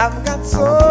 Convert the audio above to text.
I've got so